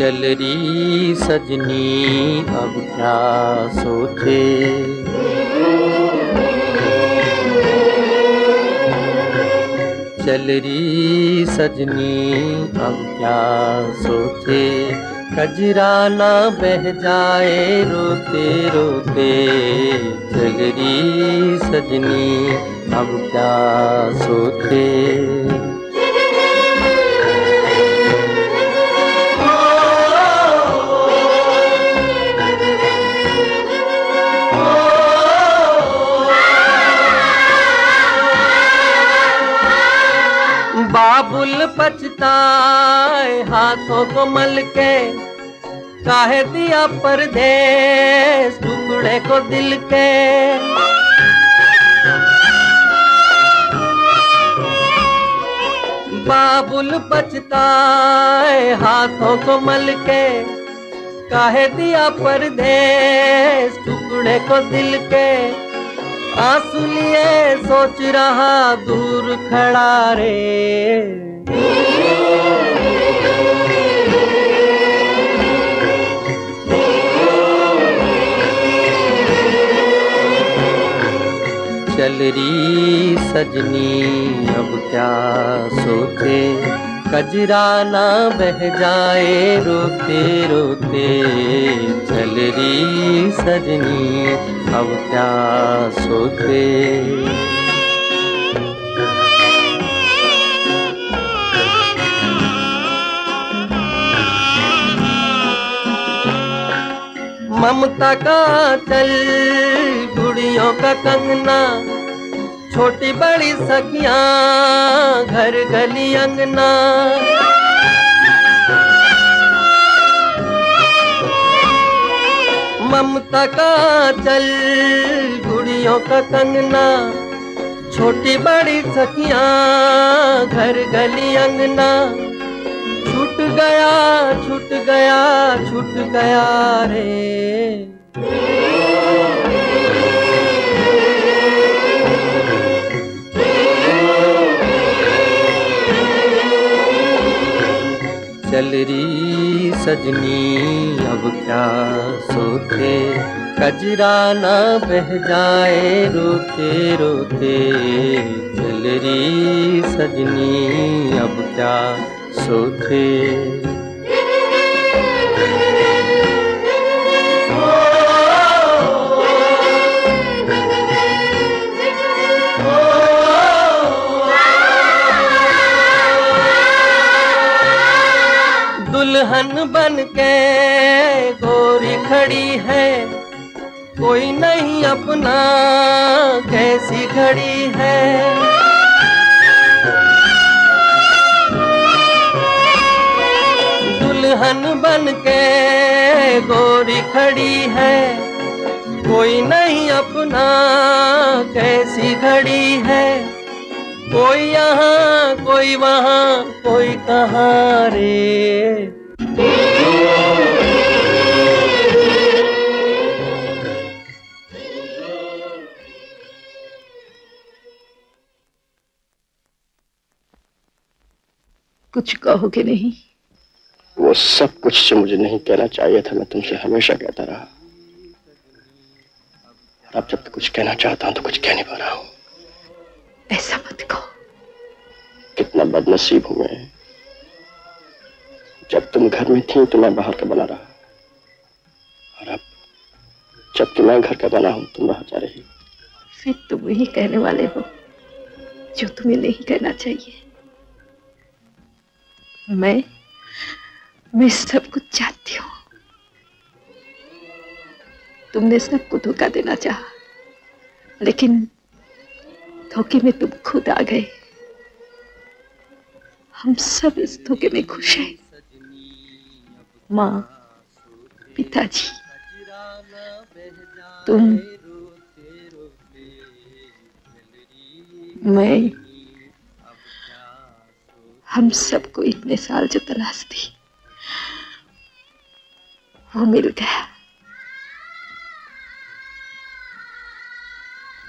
चल रही सजनी, अब क्या सोचे? चल रही सजनी, अब क्या सोचे? कजरा ना बह जाए, रोते रोते। चल रही सजनी, अब क्या सोचे? बाबुल पछताए, हाथों को मल के काहे दिया परदेश टुकड़े को दिल के बाबुल पछताए, हाथों को मल के काहे दिया परदेश टुकड़े को दिल के आँसू लिए सोच रहा दूर खड़ा रे। चल रही सजनी, अब क्या सोचे? कजरा ना बह जाए, रोते रोते। चल रही सजनी, अब क्या सोचे? ममता का चल, गुड़ियों का कंगना, छोटी बड़ी सखिया, घर गली अंगना। ममता का चल, गुड़ियों का कंगना, छोटी बड़ी सखिया, घर गली अंगना। गया, छूट गया छूट गया रे। चल रही सजनी, अब क्या सोचे? कजरा ना बह जाए रोते रोते चल रही सजनी, अब क्या सोचे दुल्हन बन के गोरी खड़ी है। कोई नहीं अपना कैसी खड़ी है? बन के गोरी खड़ी है। कोई नहीं अपना कैसी घड़ी है। कोई यहाँ, कोई वहाँ, कोई कहाँ रे। कुछ कहोगे नहीं? वो सब कुछ जो मुझे नहीं कहना चाहिए था मैं तुमसे हमेशा कहता रहा। अब जब कुछ कहना चाहता हूँ तो कुछ कह नहीं पा रहा हूँ। ऐसा मत कहो। कितना बदनसीब हूँ मैं। जब तुम घर में थी तो मैं बाहर का बना रहा। और अब जबकि मैं घर का बना हूँ तुम बाहर जा रही फिर तुम ही कहने वाले हो जो तुम्हें नहीं कहना चाहिए। मैं मैं सब कुछ जानती हूँ। तुमने सबको धोखा देना चाहा, लेकिन धोखे में तुम खुद आ गए। हम सब इस धोखे में खुश हैं। माँ, पिताजी, तुम, मैं, हम सबको इतने साल जो तलाश थी। वो मिल गया।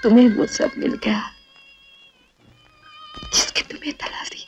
तुम्हें वो सब मिल गया जिसकी तुम्हें तलाशी